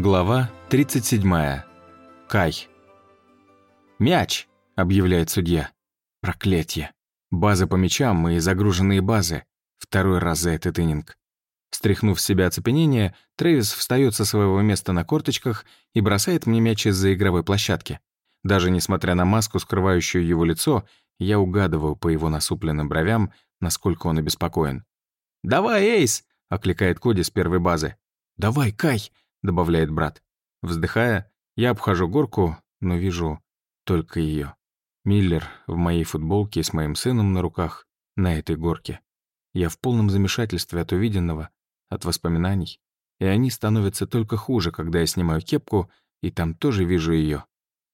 Глава 37. Кай. «Мяч!» — объявляет судья. Проклятье. База по мячам и загруженные базы. Второй раз за этот ининг. Стряхнув с себя оцепенение, Трэвис встает со своего места на корточках и бросает мне мяч из-за игровой площадки. Даже несмотря на маску, скрывающую его лицо, я угадываю по его насупленным бровям, насколько он обеспокоен. «Давай, Эйс!» — окликает Коди с первой базы. «Давай, Кай!» — добавляет брат. Вздыхая, я обхожу горку, но вижу только ее. Миллер в моей футболке с моим сыном на руках на этой горке. Я в полном замешательстве от увиденного, от воспоминаний. И они становятся только хуже, когда я снимаю кепку, и там тоже вижу ее.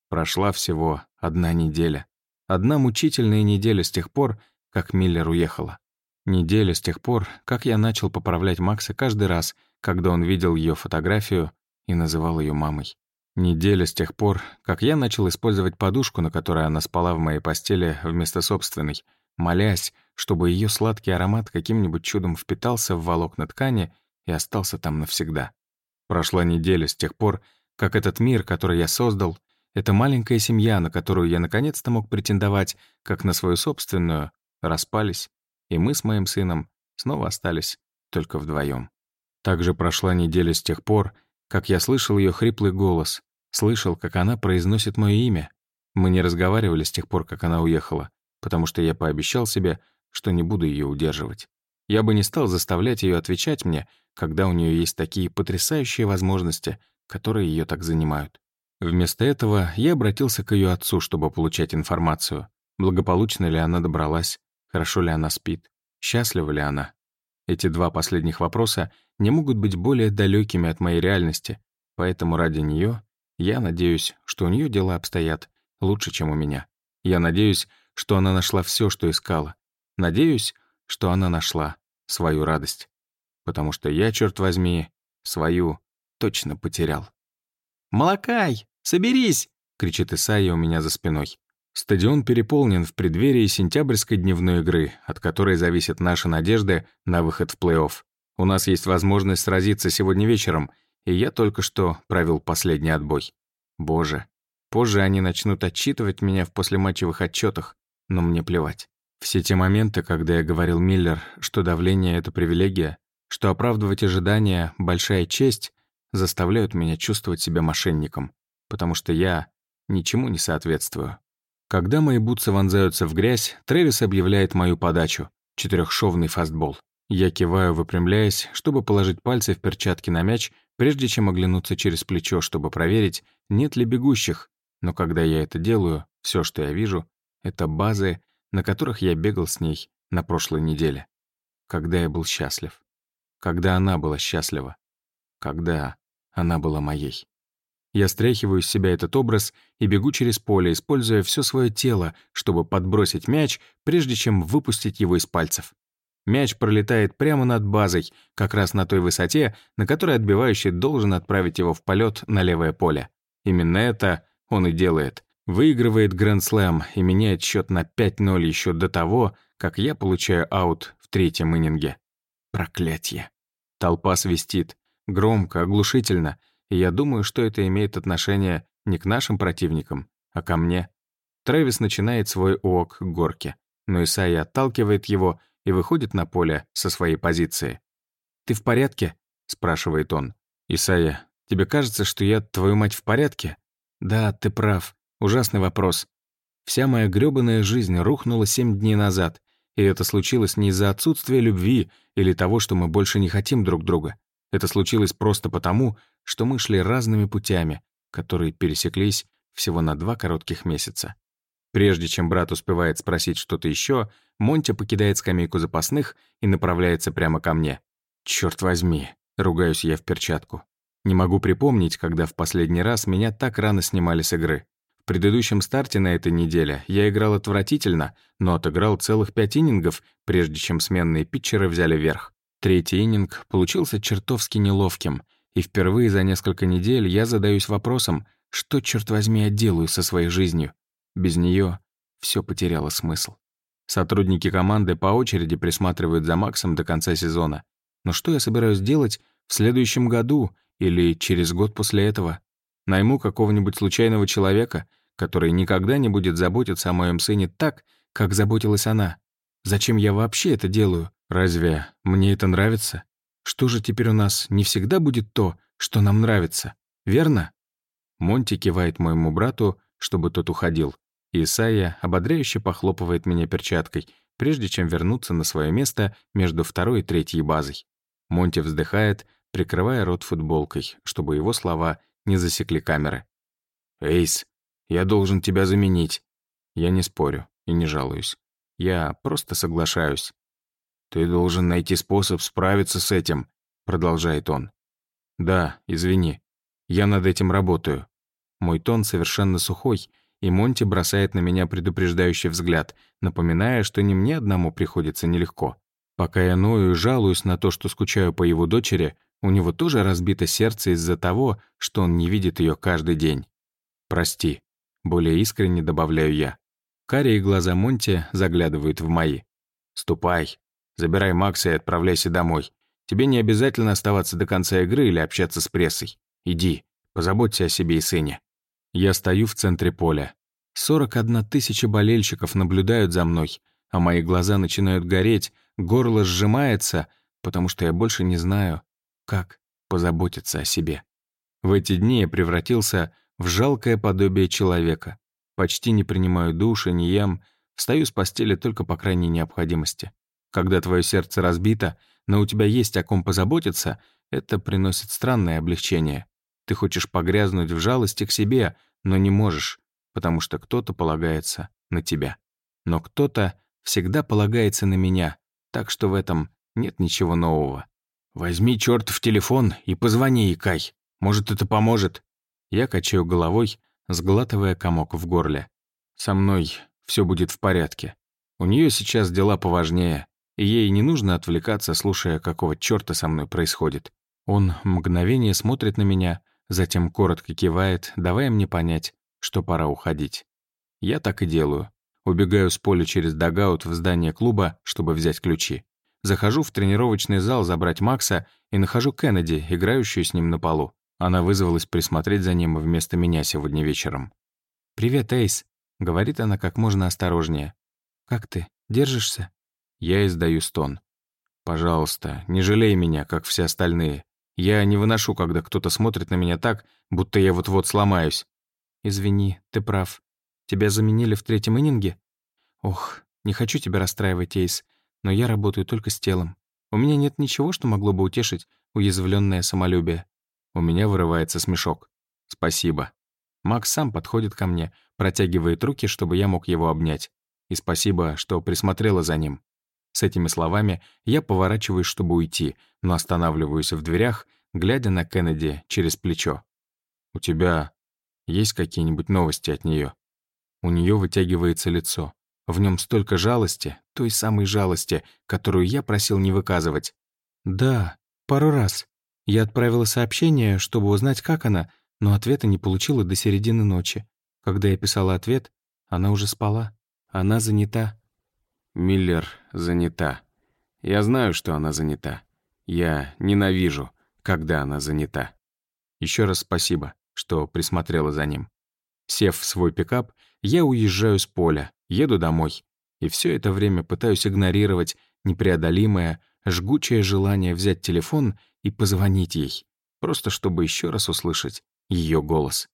Прошла всего одна неделя. Одна мучительная неделя с тех пор, как Миллер уехала. Неделя с тех пор, как я начал поправлять Макса каждый раз, когда он видел ее фотографию и называл ее мамой. Неделя с тех пор, как я начал использовать подушку, на которой она спала в моей постели вместо собственной, молясь, чтобы ее сладкий аромат каким-нибудь чудом впитался в волокна ткани и остался там навсегда. Прошла неделя с тех пор, как этот мир, который я создал, эта маленькая семья, на которую я наконец-то мог претендовать, как на свою собственную, распались, и мы с моим сыном снова остались только вдвоем. Также прошла неделя с тех пор, как я слышал ее хриплый голос, слышал, как она произносит мое имя. Мы не разговаривали с тех пор, как она уехала, потому что я пообещал себе, что не буду ее удерживать. Я бы не стал заставлять ее отвечать мне, когда у нее есть такие потрясающие возможности, которые ее так занимают. Вместо этого я обратился к ее отцу, чтобы получать информацию, благополучно ли она добралась, хорошо ли она спит, счастлива ли она. Эти два последних вопроса не могут быть более далекими от моей реальности, поэтому ради нее я надеюсь, что у нее дела обстоят лучше, чем у меня. Я надеюсь, что она нашла все, что искала. Надеюсь, что она нашла свою радость. Потому что я, черт возьми, свою точно потерял. «Молокай, соберись!» — кричит Исайя у меня за спиной. Стадион переполнен в преддверии сентябрьской дневной игры, от которой зависят наши надежды на выход в плей-офф. У нас есть возможность сразиться сегодня вечером, и я только что провел последний отбой. Боже, позже они начнут отчитывать меня в послематчевых отчетах, но мне плевать. Все те моменты, когда я говорил Миллер, что давление — это привилегия, что оправдывать ожидания — большая честь, заставляют меня чувствовать себя мошенником, потому что я ничему не соответствую. Когда мои бутсы вонзаются в грязь, Трэвис объявляет мою подачу. Четырехшовный фастбол. Я киваю, выпрямляясь, чтобы положить пальцы в перчатки на мяч, прежде чем оглянуться через плечо, чтобы проверить, нет ли бегущих. Но когда я это делаю, все, что я вижу, это базы, на которых я бегал с ней на прошлой неделе. Когда я был счастлив. Когда она была счастлива. Когда она была моей. Я стряхиваю с себя этот образ и бегу через поле, используя все свое тело, чтобы подбросить мяч, прежде чем выпустить его из пальцев. Мяч пролетает прямо над базой, как раз на той высоте, на которой отбивающий должен отправить его в полет на левое поле. Именно это он и делает. Выигрывает грандслэм и меняет счет на 5-0 еще до того, как я получаю аут в третьем ининге. Проклятье. Толпа свистит. Громко, оглушительно — и я думаю, что это имеет отношение не к нашим противникам, а ко мне. Трэвис начинает свой уок к горке, но Исайя отталкивает его и выходит на поле со своей позиции. «Ты в порядке?» — спрашивает он. «Исайя, тебе кажется, что я, твою мать, в порядке?» «Да, ты прав. Ужасный вопрос. Вся моя грёбаная жизнь рухнула семь дней назад, и это случилось не из-за отсутствия любви или того, что мы больше не хотим друг друга. Это случилось просто потому, что мы шли разными путями, которые пересеклись всего на два коротких месяца. Прежде чем брат успевает спросить что-то еще, Монти покидает скамейку запасных и направляется прямо ко мне. Черт возьми», — ругаюсь я в перчатку. Не могу припомнить, когда в последний раз меня так рано снимали с игры. В предыдущем старте на этой неделе я играл отвратительно, но отыграл целых пять иннингов, прежде чем сменные питчеры взяли верх. Третий иннинг получился чертовски неловким, и впервые за несколько недель я задаюсь вопросом, что, черт возьми, я делаю со своей жизнью. Без нее все потеряло смысл. Сотрудники команды по очереди присматривают за Максом до конца сезона. Но что я собираюсь делать в следующем году или через год после этого? Найму какого-нибудь случайного человека, который никогда не будет заботиться о моем сыне так, как заботилась она. Зачем я вообще это делаю? Разве мне это нравится? Что же теперь у нас не всегда будет то, что нам нравится, верно? Монти кивает моему брату, чтобы тот уходил. Исайя ободряюще похлопывает меня перчаткой, прежде чем вернуться на свое место между второй и третьей базой. Монти вздыхает, прикрывая рот футболкой, чтобы его слова не засекли камеры. «Эйс, я должен тебя заменить». Я не спорю и не жалуюсь. Я просто соглашаюсь. «Ты должен найти способ справиться с этим», — продолжает он. «Да, извини. Я над этим работаю». Мой тон совершенно сухой, и Монти бросает на меня предупреждающий взгляд, напоминая, что не мне одному приходится нелегко. Пока я ною и жалуюсь на то, что скучаю по его дочери, у него тоже разбито сердце из-за того, что он не видит ее каждый день. «Прости», — более искренне добавляю я. Карие глаза Монти заглядывают в мои. «Ступай, Забирай Макса и отправляйся домой. Тебе не обязательно оставаться до конца игры или общаться с прессой. Иди, позаботься о себе и сыне. Я стою в центре поля. 41 тысяча болельщиков наблюдают за мной, а мои глаза начинают гореть, горло сжимается, потому что я больше не знаю, как позаботиться о себе. В эти дни я превратился в жалкое подобие человека. Почти не принимаю душа, не ем, встаю с постели только по крайней необходимости. Когда твое сердце разбито, но у тебя есть о ком позаботиться, это приносит странное облегчение. Ты хочешь погрязнуть в жалости к себе, но не можешь, потому что кто-то полагается на тебя. Но кто-то всегда полагается на меня, так что в этом нет ничего нового. «Возьми чертов телефон и позвони Икай. Может, это поможет?» Я качаю головой, сглатывая комок в горле. «Со мной все будет в порядке. У нее сейчас дела поважнее. Ей не нужно отвлекаться, слушая, какого чёрта со мной происходит. Он мгновение смотрит на меня, затем коротко кивает, давая мне понять, что пора уходить. Я так и делаю. Убегаю с поля через дагаут в здание клуба, чтобы взять ключи. Захожу в тренировочный зал забрать Макса и нахожу Кеннеди, играющую с ним на полу. Она вызвалась присмотреть за ним вместо меня сегодня вечером. «Привет, Эйс», — говорит она как можно осторожнее. «Как ты? Держишься?» Я издаю стон. «Пожалуйста, не жалей меня, как все остальные. Я не выношу, когда кто-то смотрит на меня так, будто я вот-вот сломаюсь». «Извини, ты прав. Тебя заменили в третьем ининге?» «Ох, не хочу тебя расстраивать, Эйс, но я работаю только с телом. У меня нет ничего, что могло бы утешить уязвленное самолюбие». У меня вырывается смешок. «Спасибо». Макс сам подходит ко мне, протягивает руки, чтобы я мог его обнять. И спасибо, что присмотрела за ним. С этими словами я поворачиваюсь, чтобы уйти, но останавливаюсь в дверях, глядя на Кеннеди через плечо. «У тебя есть какие-нибудь новости от нее? У нее вытягивается лицо. В нем столько жалости, той самой жалости, которую я просил не выказывать. «Да, пару раз. Я отправила сообщение, чтобы узнать, как она, но ответа не получила до середины ночи. Когда я писала ответ, она уже спала. Она занята, Миллер занята. Я знаю, что она занята. Я ненавижу, когда она занята. Еще раз спасибо, что присмотрела за ним. Сев в свой пикап, я уезжаю с поля, еду домой. И все это время пытаюсь игнорировать непреодолимое, жгучее желание взять телефон и позвонить ей, просто чтобы еще раз услышать ее голос.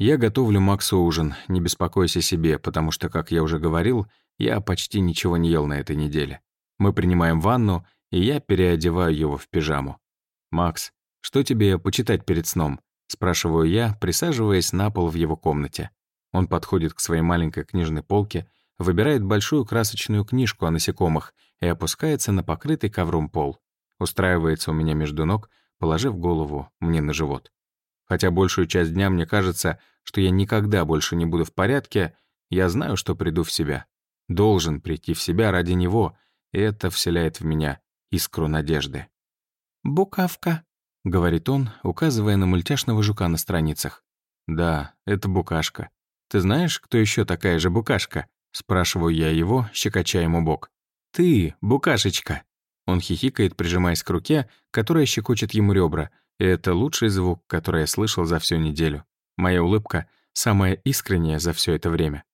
Я готовлю Максу ужин, не беспокойся о себе, потому что, как я уже говорил, я почти ничего не ел на этой неделе. Мы принимаем ванну, и я переодеваю его в пижаму. «Макс, что тебе почитать перед сном?» — спрашиваю я, присаживаясь на пол в его комнате. Он подходит к своей маленькой книжной полке, выбирает большую красочную книжку о насекомых и опускается на покрытый ковром пол. Устраивается у меня между ног, положив голову мне на живот. Хотя большую часть дня мне кажется, что я никогда больше не буду в порядке, я знаю, что приду в себя. Должен прийти в себя ради него, и это вселяет в меня искру надежды. «Букавка», — говорит он, указывая на мультяшного жука на страницах. «Да, это букашка. Ты знаешь, кто еще такая же букашка?» Спрашиваю я его, щекоча ему бок. «Ты, букашечка!» Он хихикает, прижимаясь к руке, которая щекочет ему ребра, и это лучший звук, который я слышал за всю неделю. Моя улыбка — самая искренняя за все это время.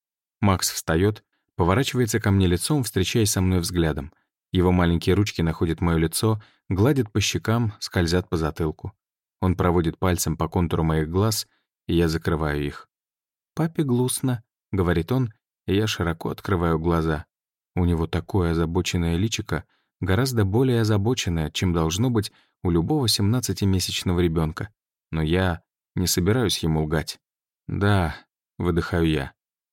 Макс встает, поворачивается ко мне лицом, встречаясь со мной взглядом. Его маленькие ручки находят моё лицо, гладят по щекам, скользят по затылку. Он проводит пальцем по контуру моих глаз, и я закрываю их. «Папе глусно», — говорит он, и я широко открываю глаза. У него такое озабоченное личико, гораздо более озабоченное, чем должно быть у любого 17-месячного ребенка. Но я не собираюсь ему лгать. «Да», — выдыхаю я.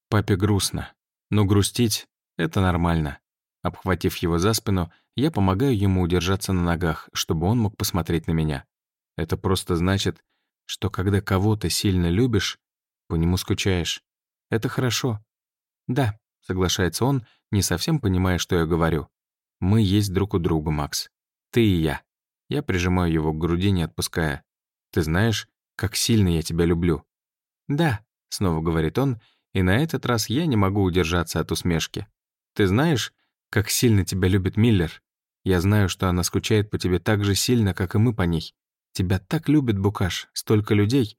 «Папе грустно. Но грустить — это нормально». Обхватив его за спину, я помогаю ему удержаться на ногах, чтобы он мог посмотреть на меня. Это просто значит, что когда кого-то сильно любишь, по нему скучаешь. Это хорошо. «Да», — соглашается он, не совсем понимая, что я говорю. «Мы есть друг у друга, Макс. Ты и я». Я прижимаю его к груди, не отпуская. «Ты знаешь, как сильно я тебя люблю». «Да», — снова говорит он, и на этот раз я не могу удержаться от усмешки. «Ты знаешь, как сильно тебя любит Миллер? Я знаю, что она скучает по тебе так же сильно, как и мы по ней. Тебя так любит Букаш, столько людей.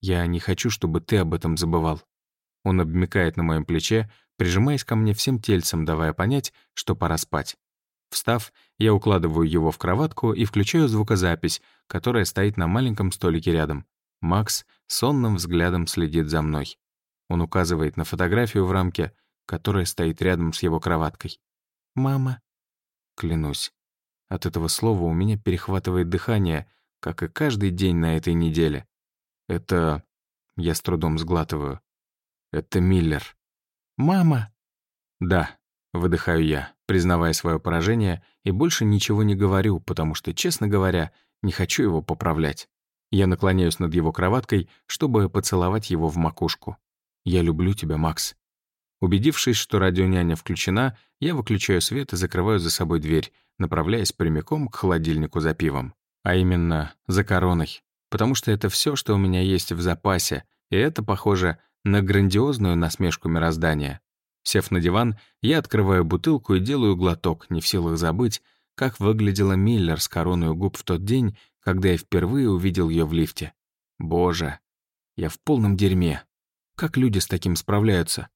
Я не хочу, чтобы ты об этом забывал». Он обмекает на моем плече, прижимаясь ко мне всем тельцем, давая понять, что пора спать. Встав, я укладываю его в кроватку и включаю звукозапись, которая стоит на маленьком столике рядом. Макс сонным взглядом следит за мной. Он указывает на фотографию в рамке, которая стоит рядом с его кроваткой. «Мама». Клянусь. От этого слова у меня перехватывает дыхание, как и каждый день на этой неделе. Это... Я с трудом сглатываю. Это Миллер. «Мама!» «Да», — выдыхаю я, признавая свое поражение, и больше ничего не говорю, потому что, честно говоря, не хочу его поправлять. Я наклоняюсь над его кроваткой, чтобы поцеловать его в макушку. «Я люблю тебя, Макс». Убедившись, что радионяня включена, я выключаю свет и закрываю за собой дверь, направляясь прямиком к холодильнику за пивом. А именно, за короной. Потому что это все, что у меня есть в запасе, и это похоже на грандиозную насмешку мироздания. Сев на диван, я открываю бутылку и делаю глоток, не в силах забыть, как выглядела Миллер с короной у губ в тот день, когда я впервые увидел ее в лифте. Боже, я в полном дерьме. Как люди с таким справляются?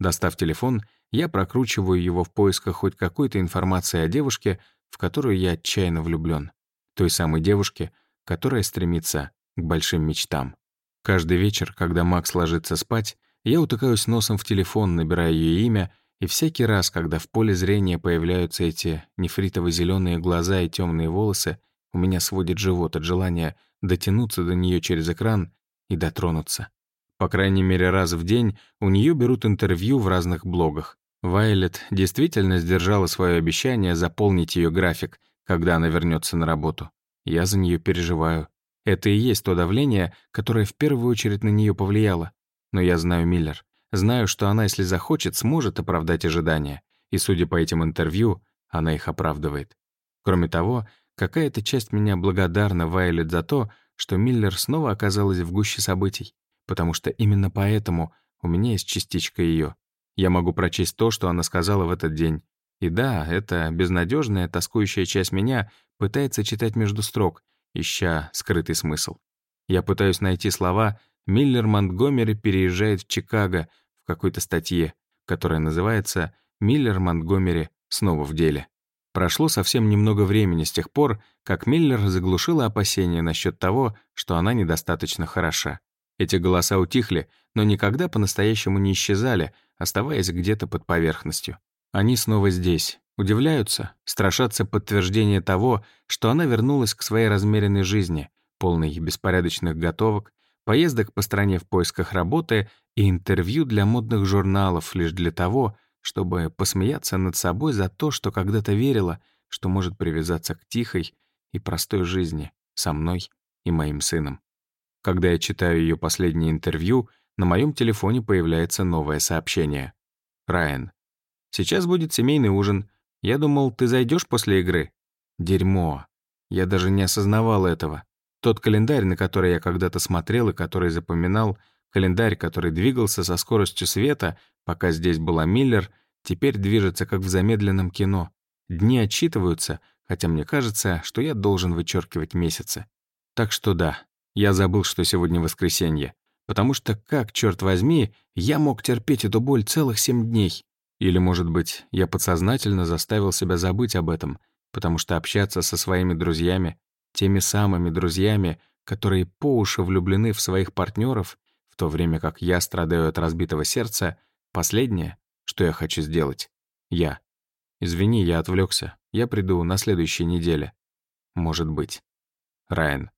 Достав телефон, я прокручиваю его в поисках хоть какой-то информации о девушке, в которую я отчаянно влюблен. Той самой девушке, которая стремится к большим мечтам. Каждый вечер, когда Макс ложится спать, я утыкаюсь носом в телефон, набирая ее имя — и всякий раз, когда в поле зрения появляются эти нефритово-зеленые глаза и темные волосы, у меня сводит живот от желания дотянуться до нее через экран и дотронуться. По крайней мере, раз в день у нее берут интервью в разных блогах. Вайлет действительно сдержала свое обещание заполнить ее график, когда она вернется на работу. Я за нее переживаю. Это и есть то давление, которое в первую очередь на нее повлияло. Но я знаю Миллер. Знаю, что она, если захочет, сможет оправдать ожидания, и, судя по этим интервью, она их оправдывает. Кроме того, какая-то часть меня благодарна Вайлет за то, что Миллер снова оказалась в гуще событий, потому что именно поэтому у меня есть частичка ее. Я могу прочесть то, что она сказала в этот день. И да, эта безнадежная, тоскующая часть меня пытается читать между строк, ища скрытый смысл. Я пытаюсь найти слова «Миллер Монтгомери переезжает в Чикаго», в какой-то статье, которая называется «Миллер Монтгомери снова в деле». Прошло совсем немного времени с тех пор, как Миллер заглушила опасения насчет того, что она недостаточно хороша. Эти голоса утихли, но никогда по-настоящему не исчезали, оставаясь где-то под поверхностью. Они снова здесь, удивляются, страшатся подтверждения того, что она вернулась к своей размеренной жизни, полной беспорядочных готовок, поездок по стране в поисках работы и интервью для модных журналов лишь для того, чтобы посмеяться над собой за то, что когда-то верила, что может привязаться к тихой и простой жизни со мной и моим сыном. Когда я читаю ее последнее интервью, на моем телефоне появляется новое сообщение. «Райан, сейчас будет семейный ужин. Я думал, ты зайдешь после игры». Дерьмо. Я даже не осознавал этого. Тот календарь, на который я когда-то смотрел и который запоминал, календарь, который двигался со скоростью света, пока здесь была Миллер, теперь движется как в замедленном кино. Дни отчитываются, хотя мне кажется, что я должен вычеркивать месяцы. Так что да, я забыл, что сегодня воскресенье. Потому что, как, черт возьми, я мог терпеть эту боль целых семь дней. Или, может быть, я подсознательно заставил себя забыть об этом, потому что общаться со своими друзьями, теми самыми друзьями, которые по уши влюблены в своих партнеров, в то время как я страдаю от разбитого сердца, последнее, что я хочу сделать, я. Извини, я отвлекся. Я приду на следующей неделе. Может быть. Райан.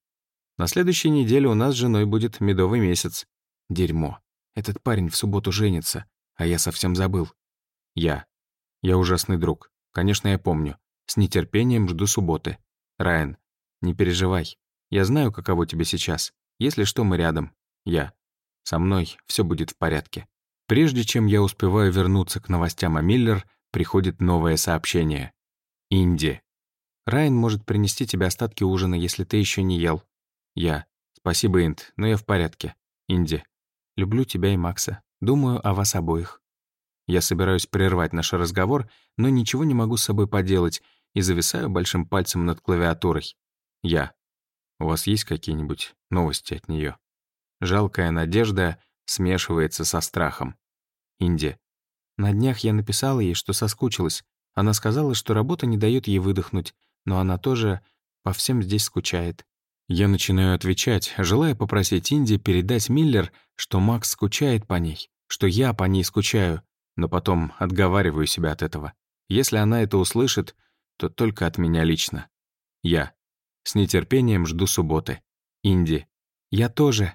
На следующей неделе у нас с женой будет медовый месяц. Дерьмо. Этот парень в субботу женится, а я совсем забыл. Я. Я ужасный друг. Конечно, я помню. С нетерпением жду субботы. Райан. Не переживай. Я знаю, каково тебе сейчас. Если что, мы рядом. Я. Со мной все будет в порядке. Прежде чем я успеваю вернуться к новостям о Миллер, приходит новое сообщение. Инди. Райан может принести тебе остатки ужина, если ты еще не ел. Я. Спасибо, Инд, но я в порядке. Инди. Люблю тебя и Макса. Думаю о вас обоих. Я собираюсь прервать наш разговор, но ничего не могу с собой поделать и зависаю большим пальцем над клавиатурой. Я. У вас есть какие-нибудь новости от нее? Жалкая надежда смешивается со страхом. Инди. На днях я написала ей, что соскучилась. Она сказала, что работа не дает ей выдохнуть, но она тоже по всем здесь скучает. Я начинаю отвечать, желая попросить Инди передать Миллер, что Макс скучает по ней, что я по ней скучаю, но потом отговариваю себя от этого. Если она это услышит, то только от меня лично. Я. С нетерпением жду субботы. Инди. Я тоже.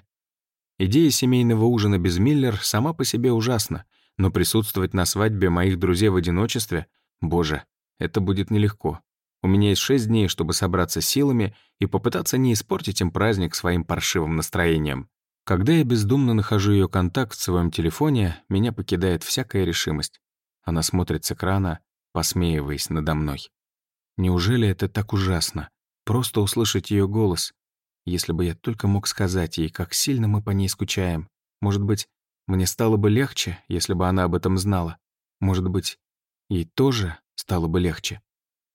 Идея семейного ужина без Миллер сама по себе ужасна, но присутствовать на свадьбе моих друзей в одиночестве, боже, это будет нелегко. У меня есть шесть дней, чтобы собраться силами и попытаться не испортить им праздник своим паршивым настроением. Когда я бездумно нахожу ее контакт в своем телефоне, меня покидает всякая решимость. Она смотрит с экрана, посмеиваясь надо мной. Неужели это так ужасно? Просто услышать ее голос. Если бы я только мог сказать ей, как сильно мы по ней скучаем. Может быть, мне стало бы легче, если бы она об этом знала. Может быть, ей тоже стало бы легче.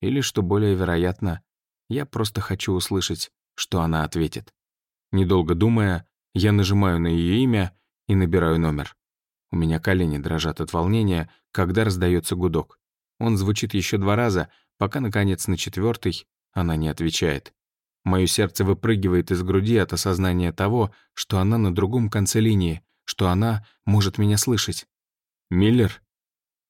Или, что более вероятно, я просто хочу услышать, что она ответит. Недолго думая, я нажимаю на ее имя и набираю номер. У меня колени дрожат от волнения, когда раздается гудок. Он звучит еще два раза, пока, наконец, на четвертый она не отвечает. Мое сердце выпрыгивает из груди от осознания того, что она на другом конце линии, что она может меня слышать. «Миллер?»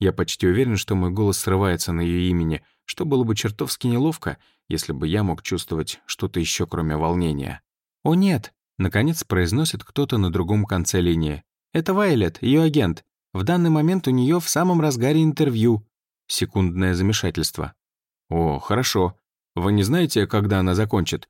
Я почти уверен, что мой голос срывается на ее имени, что было бы чертовски неловко, если бы я мог чувствовать что-то еще, кроме волнения. «О, нет!» — наконец произносит кто-то на другом конце линии. «Это Вайлет, ее агент. В данный момент у нее в самом разгаре интервью». Секундное замешательство. «О, хорошо. Вы не знаете, когда она закончит?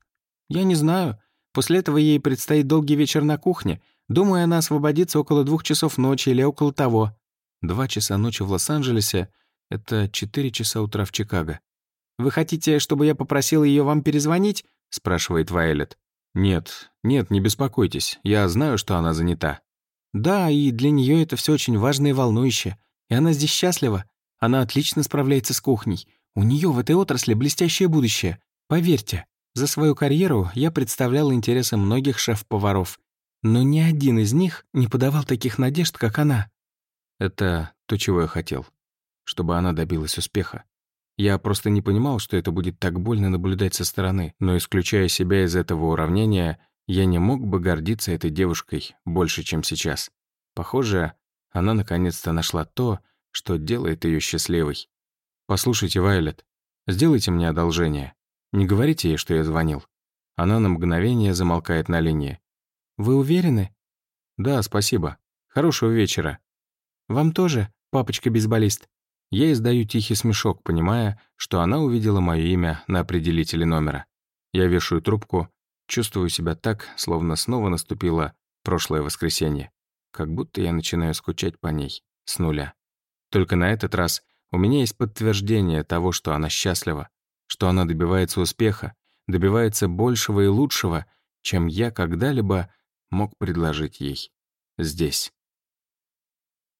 Я не знаю. После этого ей предстоит долгий вечер на кухне. Думаю, она освободится около двух часов ночи или около того. Два часа ночи в Лос-Анджелесе — это четыре часа утра в Чикаго. «Вы хотите, чтобы я попросил ее вам перезвонить?» — спрашивает Вайлет. «Нет, нет, не беспокойтесь. Я знаю, что она занята». «Да, и для нее это все очень важно и волнующе. И она здесь счастлива. Она отлично справляется с кухней. У нее в этой отрасли блестящее будущее. Поверьте, за свою карьеру я представлял интересы многих шеф-поваров. Но ни один из них не подавал таких надежд, как она. Это то, чего я хотел. Чтобы она добилась успеха. Я просто не понимал, что это будет так больно наблюдать со стороны, но исключая себя из этого уравнения, я не мог бы гордиться этой девушкой больше, чем сейчас. Похоже, она наконец-то нашла то, что делает ее счастливой. «Послушайте, Вайлет, сделайте мне одолжение. Не говорите ей, что я звонил». Она на мгновение замолкает на линии. «Вы уверены?» «Да, спасибо. Хорошего вечера». «Вам тоже, папочка-бейсболист?» Я издаю тихий смешок, понимая, что она увидела мое имя на определителе номера. Я вешаю трубку, чувствую себя так, словно снова наступило прошлое воскресенье. Как будто я начинаю скучать по ней с нуля. Только на этот раз у меня есть подтверждение того, что она счастлива, что она добивается успеха, добивается большего и лучшего, чем я когда-либо мог предложить ей здесь.